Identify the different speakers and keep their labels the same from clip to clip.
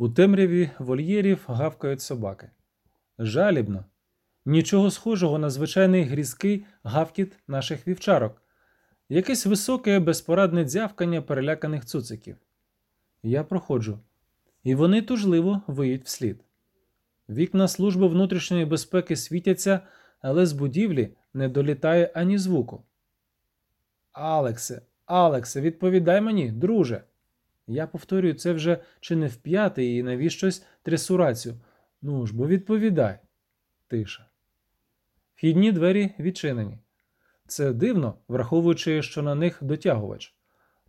Speaker 1: У темряві вольєрів гавкають собаки. Жалібно. Нічого схожого на звичайний грізкий гавкіт наших вівчарок, якесь високе безпорадне дзявкання переляканих цуциків. Я проходжу, і вони тужливо виють вслід. Вікна служби внутрішньої безпеки світяться, але з будівлі не долітає ані звуку. Алексе, Алексе, відповідай мені, друже. Я повторюю це вже чи не вп'ятий і навіщось трясурацію? Ну ж бо відповідай. Тиша. Вхідні двері відчинені. Це дивно, враховуючи, що на них дотягувач.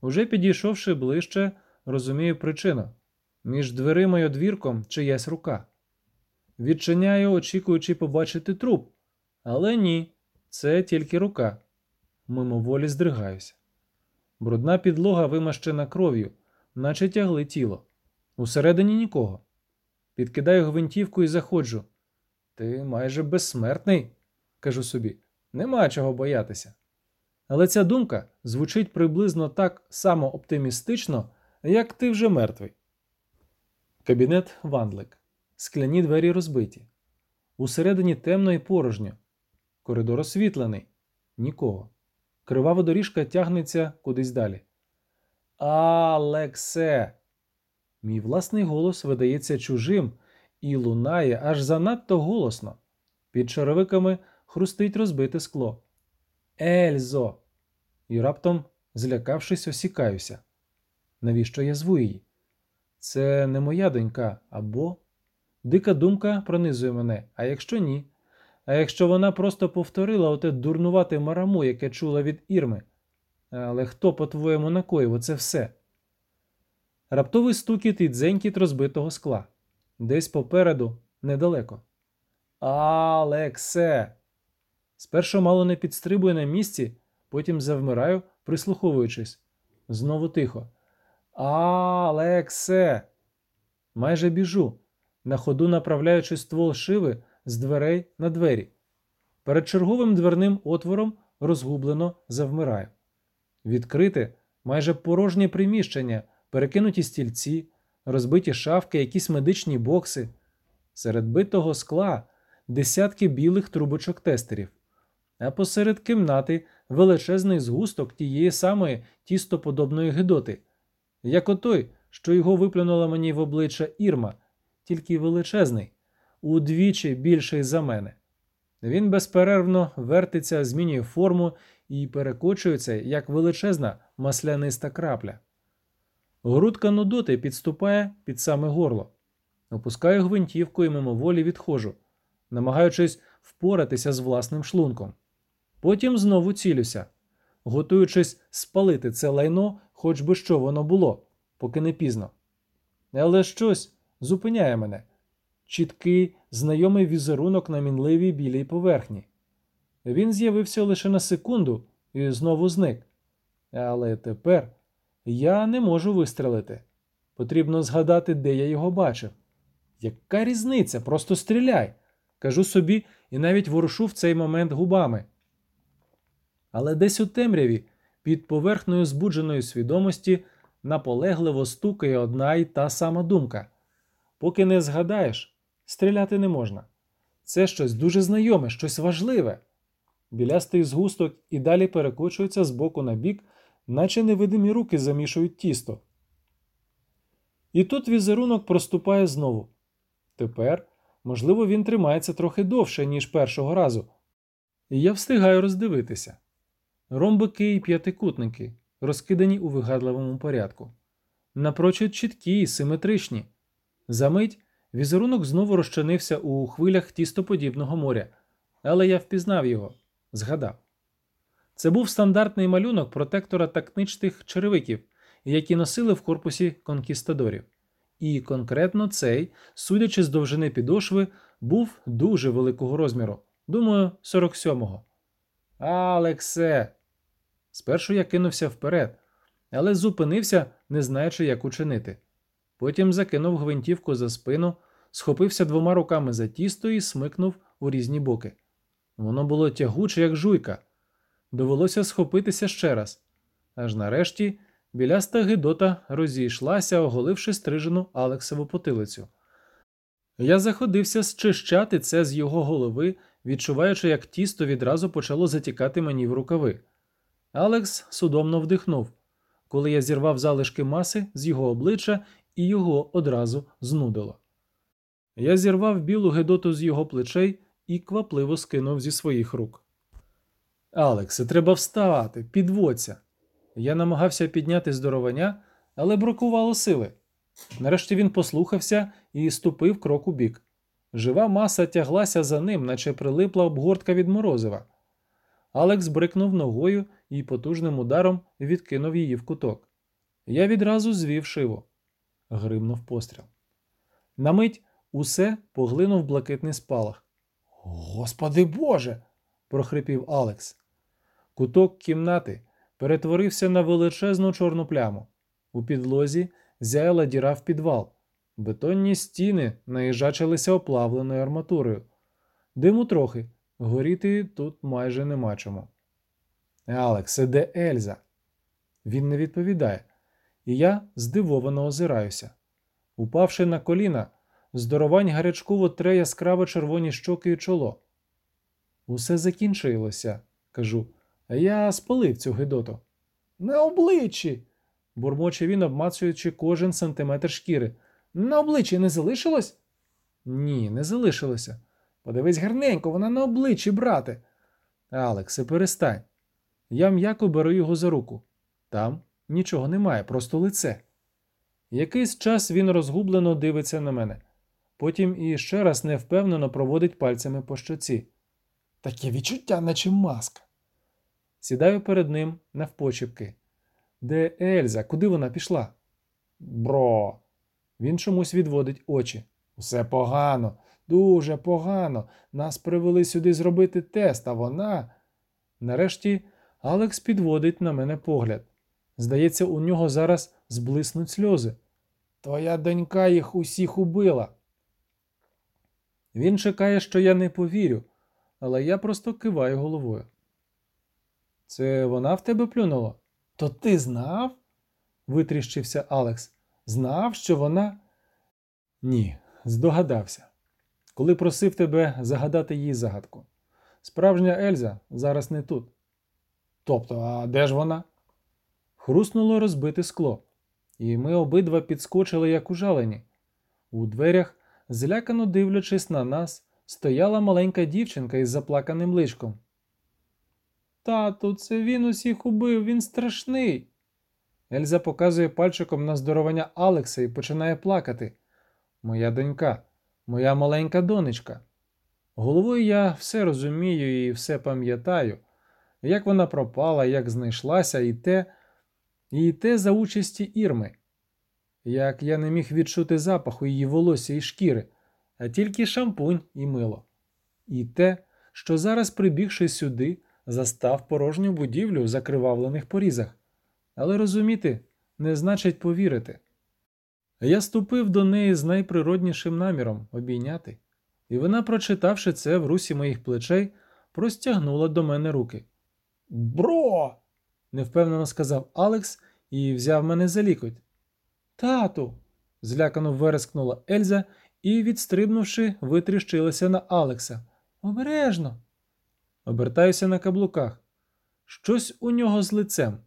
Speaker 1: Уже підійшовши ближче, розумію причину. Між дверима й одвірком чиясь рука. Відчиняю, очікуючи побачити труп. Але ні, це тільки рука. Мимоволі здригаюся. Брудна підлога вимащена кров'ю, наче тягли тіло. Усередині нікого. Підкидаю гвинтівку і заходжу. Ти майже безсмертний, кажу собі, нема чого боятися. Але ця думка звучить приблизно так само оптимістично, як ти вже мертвий. Кабінет Вандлик. Скляні двері розбиті. Усередині темно і порожньо. Коридор освітлений. Нікого. Кривава доріжка тягнеться кудись далі. Алексе. Мій власний голос видається чужим і лунає аж занадто голосно. Під шаровиками хрустить розбите скло. Ельзо. І раптом, злякавшись, осікаюся. Навіщо я зву її? Це не моя донька або. Дика думка пронизує мене, а якщо ні? А якщо вона просто повторила оте дурнувате мараму, яке чула від Ірми. Але хто, по-твоєму, накоїв оце все? Раптовий стукіт і дзенькіт розбитого скла. Десь попереду, недалеко. Алексе. Спершу мало не підстрибує на місці, потім завмираю, прислуховуючись. Знову тихо. Алексе. Майже біжу, на ходу направляючи ствол шиви з дверей на двері. Перед черговим дверним отвором розгублено завмираю. Відкрите, майже порожнє приміщення, перекинуті стільці, розбиті шафки, якісь медичні бокси. Серед битого скла десятки білих трубочок тестерів, а посеред кімнати величезний згусток тієї самої тістоподобної гидоти, як отой, що його виплюнула мені в обличчя Ірма, тільки величезний, удвічі більший за мене. Він безперервно вертиться, змінює форму і перекочується, як величезна масляниста крапля. Грудка нудоти підступає під саме горло. Опускаю гвинтівку і мимоволі відходжу, намагаючись впоратися з власним шлунком. Потім знову цілюся, готуючись спалити це лайно, хоч би що воно було, поки не пізно. Але щось зупиняє мене чіткий, знайомий візерунок на мінливій білій поверхні. Він з'явився лише на секунду і знову зник. Але тепер я не можу вистрелити. Потрібно згадати, де я його бачив. Яка різниця? Просто стріляй. Кажу собі і навіть ворушу в цей момент губами. Але десь у темряві, під поверхнею збудженої свідомості, наполегливо стукає одна й та сама думка. Поки не згадаєш, стріляти не можна. Це щось дуже знайоме, щось важливе. Білястий згусток і далі перекочується з боку на бік, наче невидимі руки замішують тісто. І тут візерунок проступає знову. Тепер, можливо, він тримається трохи довше, ніж першого разу. І я встигаю роздивитися. Ромбики і п'ятикутники, розкидані у вигадливому порядку. Напрочуд чіткі і симетричні. Замить візерунок знову розчинився у хвилях тістоподібного моря, але я впізнав його, згадав. Це був стандартний малюнок протектора тактичних черевиків, які носили в корпусі конкістадорів. І конкретно цей, судячи з довжини підошви, був дуже великого розміру, думаю, 47-го. Алексе. Спершу я кинувся вперед, але зупинився, не знаючи, як учинити. Потім закинув гвинтівку за спину, схопився двома руками за тісто і смикнув у різні боки. Воно було тягуче, як жуйка. Довелося схопитися ще раз. Аж нарешті біляста гидота розійшлася, оголивши стрижену Алексову потилицю. Я заходився зчищати це з його голови, відчуваючи, як тісто відразу почало затікати мені в рукави. Алекс судомно вдихнув, коли я зірвав залишки маси з його обличчя і його одразу знудило. Я зірвав білу гидоту з його плечей і квапливо скинув зі своїх рук. Алексе, треба вставати, підводься. Я намагався підняти здоровання, але бракувало сили. Нарешті він послухався і ступив крок у бік. Жива маса тяглася за ним, наче прилипла обгортка від морозива. Алекс брикнув ногою і потужним ударом відкинув її в куток. Я відразу звів шиву. Гримнув постріл. На мить усе поглинув блакитний спалах. Господи Боже. прохрипів Алекс. Куток кімнати перетворився на величезну чорну пляму. У підлозі зяяла діра в підвал. Бетонні стіни наїжачилися оплавленою арматурою. Диму трохи, горіти тут майже нема чому. Алексе, де Ельза? Він не відповідає, і я здивовано озираюся. Упавши на коліна, здоровань гарячково тре яскраво червоні щоки і чоло. Усе закінчилося, кажу, я спалив цю гидоту. На обличчі. бурмоче він, обмацуючи кожен сантиметр шкіри. На обличчі не залишилось? Ні, не залишилося. Подивись гарненько, вона на обличчі, брате. Алексе, перестань. Я м'яко беру його за руку. Там нічого немає, просто лице. Якийсь час він розгублено дивиться на мене, потім і ще раз невпевнено проводить пальцями по щоці. Таке відчуття, наче маска. Сідаю перед ним навпочіпки. Де Ельза? Куди вона пішла? Бро. Він чомусь відводить очі. Усе погано, дуже погано. Нас привели сюди зробити тест, а вона. Нарешті Алекс підводить на мене погляд. Здається, у нього зараз зблиснуть сльози. Твоя донька їх усіх убила. Він чекає, що я не повірю, але я просто киваю головою. Це вона в тебе плюнула? То ти знав? витріщився Алекс. Знав, що вона. Ні, здогадався. Коли просив тебе загадати їй загадку. Справжня Ельза зараз не тут. Тобто, а де ж вона? Хруснуло розбите скло, і ми обидва підскочили, як ужалені. У дверях, злякано дивлячись на нас, стояла маленька дівчинка із заплаканим личком. Тату, це він усіх убив, він страшний. Ельза показує пальчиком на здоровання Алекса і починає плакати. Моя донька, моя маленька донечка. Головою я все розумію і все пам'ятаю, як вона пропала, як знайшлася, і те, і те за участі Ірми, як я не міг відчути запаху її волосся і шкіри, а тільки шампунь і мило. І те, що зараз, прибігши сюди, застав порожню будівлю в закривавлених порізах. Але розуміти не значить повірити. Я ступив до неї з найприроднішим наміром обійняти, і вона, прочитавши це в русі моїх плечей, простягнула до мене руки. Бро. невпевнено сказав Алекс і взяв мене за лікоть. Тату. злякано верескнула Ельза і, відстрибнувши, витріщилася на Алекса. Обережно. Обертаюся на каблуках. Щось у нього з лицем.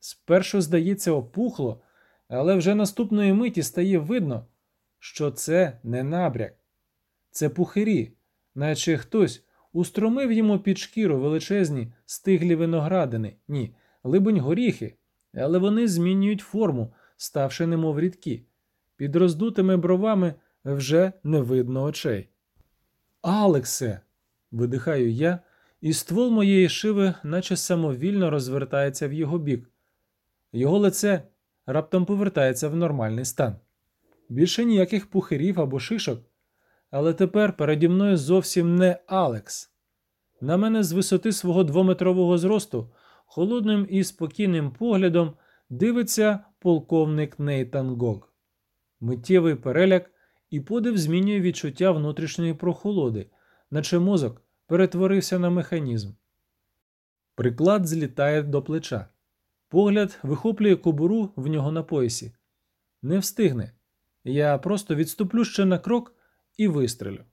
Speaker 1: Спершу, здається, опухло, але вже наступної миті стає видно, що це не набряк, це пухирі, наче хтось устромив йому під шкіру величезні стиглі виноградини, ні, либонь горіхи, але вони змінюють форму, ставши немов рідкі. Під роздутими бровами вже не видно очей. Алексе, видихаю я, і ствол моєї шиви, наче самовільно розвертається в його бік. Його лице раптом повертається в нормальний стан. Більше ніяких пухирів або шишок, але тепер переді мною зовсім не Алекс. На мене з висоти свого двометрового зросту, холодним і спокійним поглядом дивиться полковник Нейтан Гог. Миттєвий переляк і подив змінює відчуття внутрішньої прохолоди, наче мозок перетворився на механізм. Приклад злітає до плеча. Погляд вихоплює кобуру в нього на поясі. Не встигне. Я просто відступлю ще на крок і вистрелю.